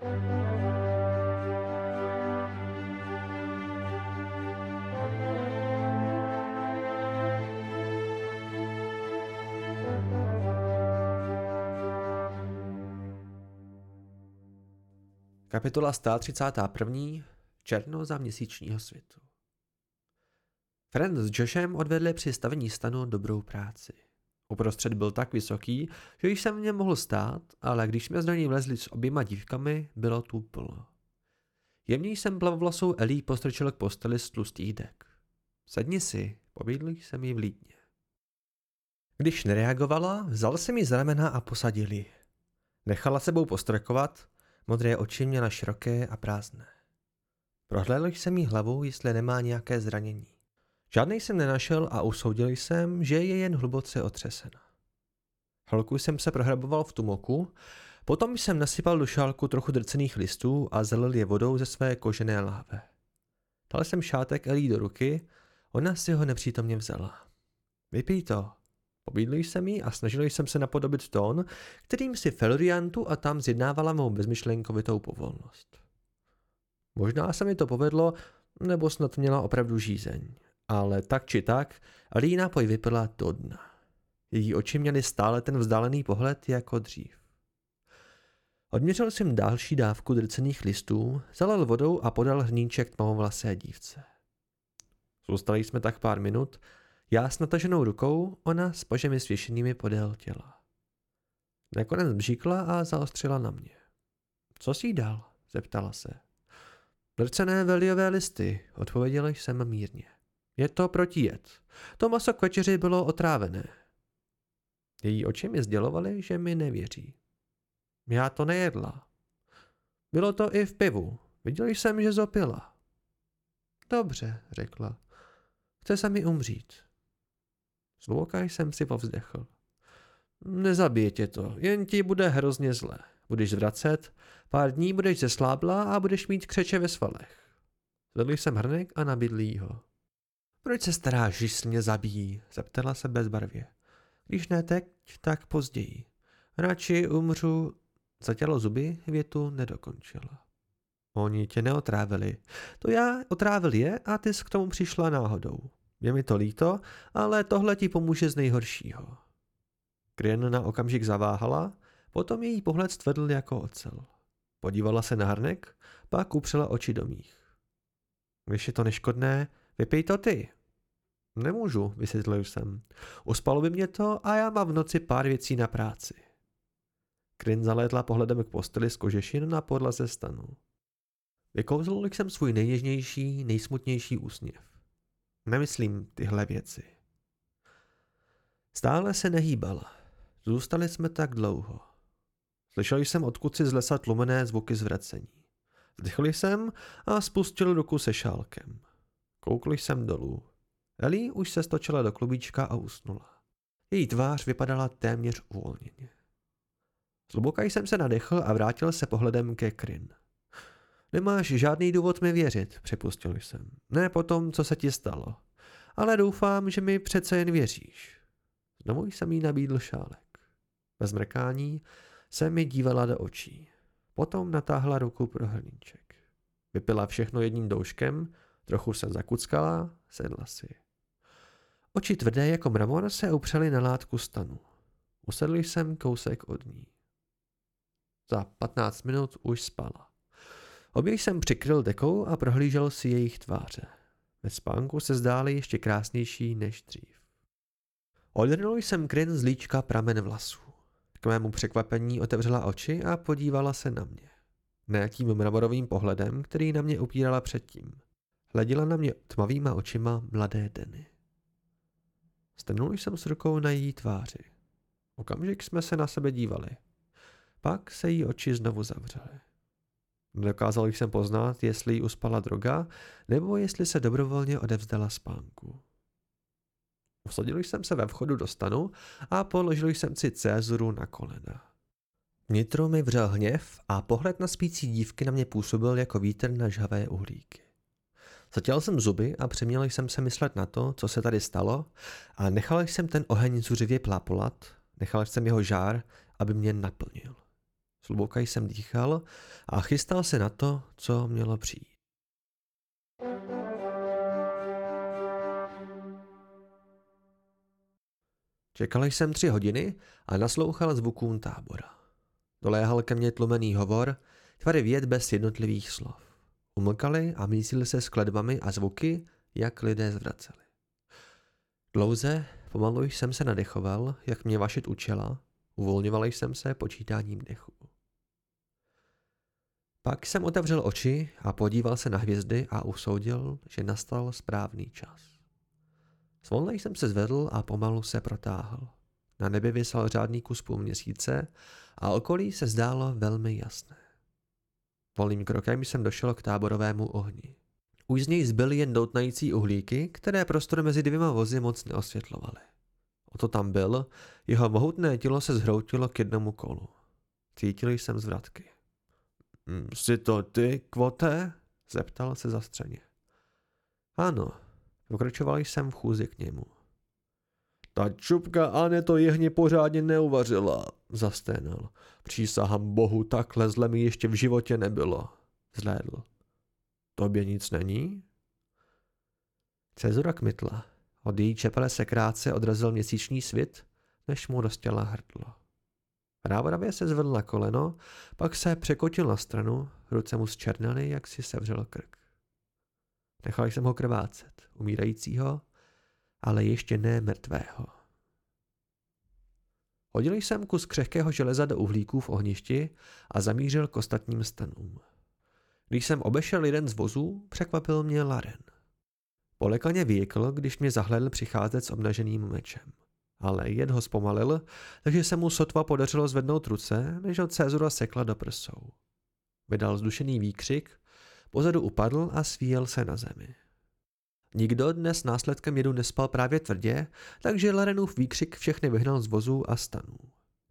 Kapitola 131. Černo za měsíčního světu. Friend s Joshem odvedli při stavení stanu dobrou práci. Uprostřed byl tak vysoký, že již jsem v něm mohl stát, ale když jsme z něj vlezli s oběma dívkami, bylo tu plno. Jemně jsem plavovlasou Elí postrčil k posteli z tlustých dek. Sedni si, pobídl jsem jí vlídně. Když nereagovala, vzal jsem mi z ramena a posadil ji. Nechala sebou postrekovat, modré oči měla široké a prázdné. Prohlédl jsem jí hlavu, jestli nemá nějaké zranění. Žádný jsem nenašel a usoudil jsem, že je jen hluboce otřesena. Holku jsem se prohraboval v tumoku, potom jsem nasypal do šálku trochu drcených listů a zalil je vodou ze své kožené láhve. Dal jsem šátek Elí do ruky, ona si ho nepřítomně vzala. Vypij to. Pobídl jsem jí a snažil jsem se napodobit tón, kterým si Feluriantu a tam zjednávala mou bezmyšlenkovitou povolnost. Možná se mi to povedlo, nebo snad měla opravdu žízeň ale tak či tak Lína poj vypila do dna. Její oči měly stále ten vzdálený pohled jako dřív. Odměřil jsem další dávku drcených listů, zalil vodou a podal hrníček tmavovlasé dívce. Zůstali jsme tak pár minut, já s nataženou rukou, ona s pažemi svěšenými podél těla. Nakonec bříkla a zaostřila na mě. Co jsi dal? zeptala se. Drcené veliové listy, odpověděl jsem mírně. Je to protijed. To maso k večeři bylo otrávené. Její oči mi sdělovaly, že mi nevěří. Já to nejedla. Bylo to i v pivu. Viděl jsem, že zopila. Dobře, řekla. Chce se mi umřít. Zloukaj jsem si povzdechl. Nezabije tě to, jen ti bude hrozně zle. Budeš zvracet, pár dní budeš zeslábla a budeš mít křeče ve svalech. Zvedl jsem hrnek a nabídl ho. Proč se staráš, že mě zabíjí? zeptala se bezbarvě. Když ne teď, tak později. Radši umřu. Zatělo zuby, větu nedokončila. Oni tě neotrávili. To já otrávil je a ty jsi k tomu přišla náhodou. Je mi to líto, ale tohle ti pomůže z nejhoršího. Krien na okamžik zaváhala, potom její pohled stvrdl jako ocel. Podívala se na hrnek, pak upřela oči do mých. Když je to neškodné, Vypij to ty. Nemůžu, vysvětlil jsem. Uspalo by mě to a já mám v noci pár věcí na práci. Kryn zalétla pohledem k posteli z kožešin na podlaze stanu. Vykouzl jsem svůj nejněžnější, nejsmutnější úsměv. Nemyslím tyhle věci. Stále se nehýbala. Zůstali jsme tak dlouho. Slyšel jsem odkud si z lesa tlumené zvuky zvracení. Vdychl jsem a spustil ruku se šálkem. Koukl jsem dolů. Elí už se stočila do klubíčka a usnula. Její tvář vypadala téměř uvolněně. Zluboka jsem se nadechl a vrátil se pohledem ke Kryn. Nemáš žádný důvod mi věřit, připustil jsem. Ne po tom, co se ti stalo. Ale doufám, že mi přece jen věříš. Znovu jsem jí nabídl šálek. Bez mrkání se mi dívala do očí. Potom natáhla ruku pro hrníček. Vypila všechno jedním douškem Trochu se zakuckala, sedla si. Oči tvrdé jako mramor se upřely na látku stanu. Usedl jsem kousek od ní. Za patnáct minut už spala. Obě jsem přikryl dekou a prohlížel si jejich tváře. Ve spánku se zdály ještě krásnější než dřív. Odrnul jsem kryn z líčka pramen vlasů. K mému překvapení otevřela oči a podívala se na mě. Ne tím mramorovým pohledem, který na mě upírala předtím. Hleděla na mě tmavýma očima mladé Denny. Strnul jsem s rukou na její tváři. Okamžik jsme se na sebe dívali. Pak se jí oči znovu zavřely. Nedokázal jsem poznat, jestli jí uspala droga, nebo jestli se dobrovolně odevzdala spánku. Usadil jsem se ve vchodu do stanu a položil jsem si Cézuru na kolena. Vnitro mi vřel hněv a pohled na spící dívky na mě působil jako vítr na žhavé uhlíky. Zatěl jsem zuby a přeměl jsem se myslet na to, co se tady stalo a nechal jsem ten oheň zuřivě plápolat, nechal jsem jeho žár, aby mě naplnil. Zluboka jsem dýchal a chystal se na to, co mělo přijít. Čekal jsem tři hodiny a naslouchal zvukům tábora. Doléhal ke mně tlumený hovor, tvary věd bez jednotlivých slov. Umlkali a mísili se skladbami a zvuky, jak lidé zvraceli. Dlouze, pomalu jsem se nadechoval, jak mě vašit učila, uvolňoval jsem se počítáním dechu. Pak jsem otevřel oči a podíval se na hvězdy a usoudil, že nastal správný čas. Svolnej jsem se zvedl a pomalu se protáhl. Na nebi vysel řádný kus půl měsíce a okolí se zdálo velmi jasné. Volným krokem jsem došel k táborovému ohni. Už z něj zbyly jen doutnající uhlíky, které prostor mezi dvěma vozy moc neosvětlovaly. O to tam byl, jeho mohutné tělo se zhroutilo k jednomu kolu. Cítil jsem zvratky. Hm, jsi to ty, kvote? zeptal se zastřeně. Ano, pokračoval jsem v chůzi k němu. Ta čupka Ane to jehně pořádně neuvařila, zasténal. Přísahám bohu, takhle zle mi ještě v životě nebylo. Zhlédl. Tobě nic není? Cezura kmitla. Od její čepele se krátce odrazil měsíční svit, než mu roztěla hrdlo. Rávodavě se zvedl na koleno, pak se překotil na stranu, ruce mu zčernily, jak si sevřel krk. Nechal jsem ho krvácet, umírajícího, ale ještě ne mrtvého. Hodil jsem kus křehkého železa do uhlíků v ohništi a zamířil k ostatním stanům. Když jsem obešel jeden z vozů, překvapil mě Laren. Polekaně vyjekl, když mě zahledl přicházet s obnaženým mečem. Ale jed ho zpomalil, takže se mu sotva podařilo zvednout ruce, než ho Cezura sekla do prsou. Vydal zdušený výkřik, pozadu upadl a svíjel se na zemi. Nikdo dnes následkem jedu nespal právě tvrdě, takže Larenův výkřik všechny vyhnal z vozů a stanů.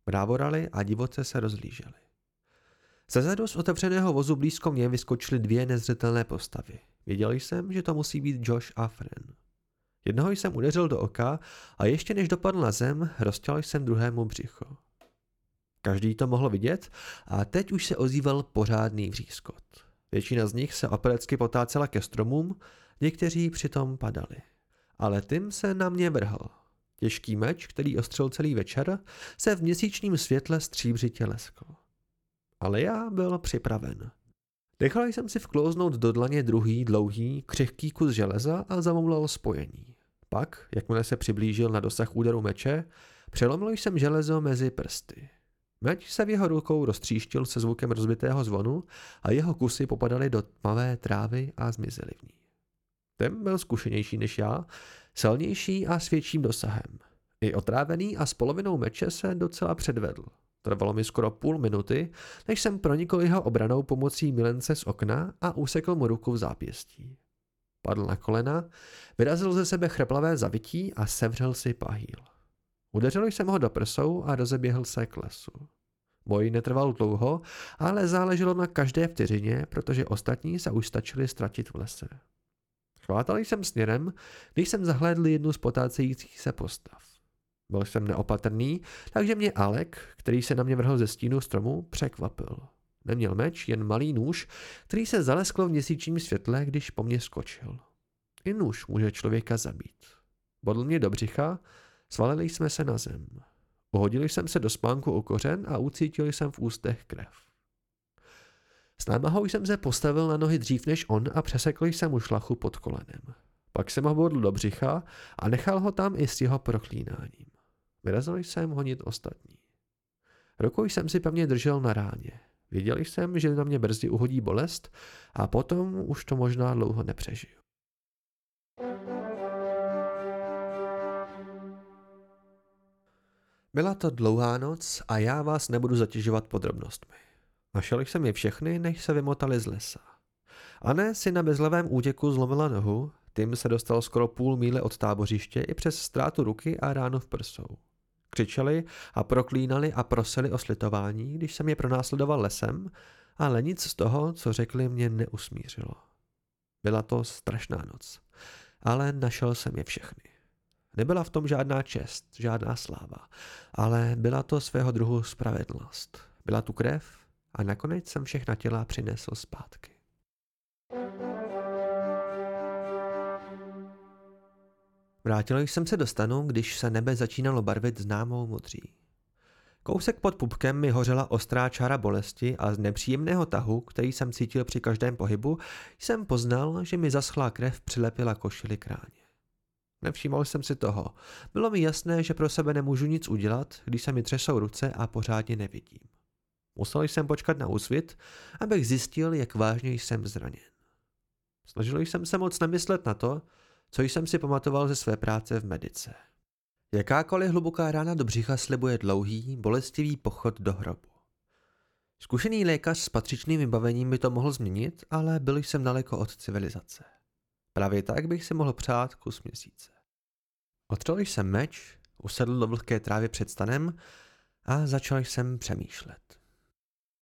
Brávorali a divoce se rozlíželi. Zezadu z otevřeného vozu blízko mě vyskočily dvě nezřetelné postavy. Věděl jsem, že to musí být Josh a Fren. Jednoho jsem udeřil do oka a ještě než dopadl na zem, roztěl jsem druhému břicho. Každý to mohl vidět a teď už se ozýval pořádný vřískot. Většina z nich se operecky potácela ke stromům, někteří přitom padali. Ale Tim se na mě vrhl. Těžký meč, který ostřel celý večer, se v měsíčním světle stříbřitě leskl. Ale já byl připraven. Nechal jsem si vklouznout do dlaně druhý dlouhý, křehký kus železa a zamumlal spojení. Pak, jakmile se přiblížil na dosah úderu meče, přelomil jsem železo mezi prsty. Meč se v jeho rukou roztříštil se zvukem rozbitého zvonu a jeho kusy popadaly do tmavé trávy a zmizely v ní. Ten byl zkušenější než já, silnější a s větším dosahem. I otrávený a s polovinou meče se docela předvedl. Trvalo mi skoro půl minuty, než jsem pronikl jeho obranou pomocí milence z okna a usekl mu ruku v zápěstí. Padl na kolena, vyrazil ze sebe chreplavé zavití a sevřel si pahýl. Udeřil jsem ho do prsou a rozeběhl se k lesu. Boj netrval dlouho, ale záleželo na každé vteřině, protože ostatní se už stačili ztratit v lese. Chvátal jsem směrem, když jsem zahlédl jednu z potácejících se postav. Byl jsem neopatrný, takže mě Alek, který se na mě vrhl ze stínu stromu, překvapil. Neměl meč, jen malý nůž, který se zaleskl v měsíčním světle, když po mně skočil. I nůž může člověka zabít. Bodl mě do břicha, svalili jsme se na zem. Uhodil jsem se do spánku u kořen a ucítil jsem v ústech krev. S námahou jsem se postavil na nohy dřív než on a přesekl jsem mu šlachu pod kolenem. Pak jsem ho bodl do břicha a nechal ho tam i s jeho proklínáním. Vyrazil jsem honit ostatní. Rukou jsem si pevně držel na ráně. Věděl jsem, že na mě brzy uhodí bolest a potom už to možná dlouho nepřežiju. Byla to dlouhá noc a já vás nebudu zatěžovat podrobnostmi. Našel jsem je všechny, než se vymotali z lesa. A ne si na bezlevém útěku zlomila nohu, Tim se dostal skoro půl míle od tábořiště i přes ztrátu ruky a ránu v prsou. Křičeli a proklínali a prosili o slitování, když jsem je pronásledoval lesem, ale nic z toho, co řekli, mě neusmířilo. Byla to strašná noc, ale našel jsem je všechny. Nebyla v tom žádná čest, žádná sláva, ale byla to svého druhu spravedlnost. Byla tu krev, a nakonec jsem všechna těla přinesl zpátky. Vrátil jsem se do stanu, když se nebe začínalo barvit známou modří. Kousek pod pupkem mi hořela ostrá čára bolesti a z nepříjemného tahu, který jsem cítil při každém pohybu, jsem poznal, že mi zaschlá krev přilepila košili kráně. Nevšímal jsem si toho. Bylo mi jasné, že pro sebe nemůžu nic udělat, když se mi třesou ruce a pořádně nevidím. Musel jsem počkat na úsvit, abych zjistil, jak vážně jsem zraněn. Snažil jsem se moc nemyslet na to, co jsem si pamatoval ze své práce v medice. Jakákoliv hluboká rána do břicha slibuje dlouhý, bolestivý pochod do hrobu. Zkušený lékař s patřičným vybavením by to mohl změnit, ale byl jsem daleko od civilizace. Právě tak bych si mohl přát kus měsíce. Otřel jsem meč, usedl do vlhké trávy před stanem a začal jsem přemýšlet.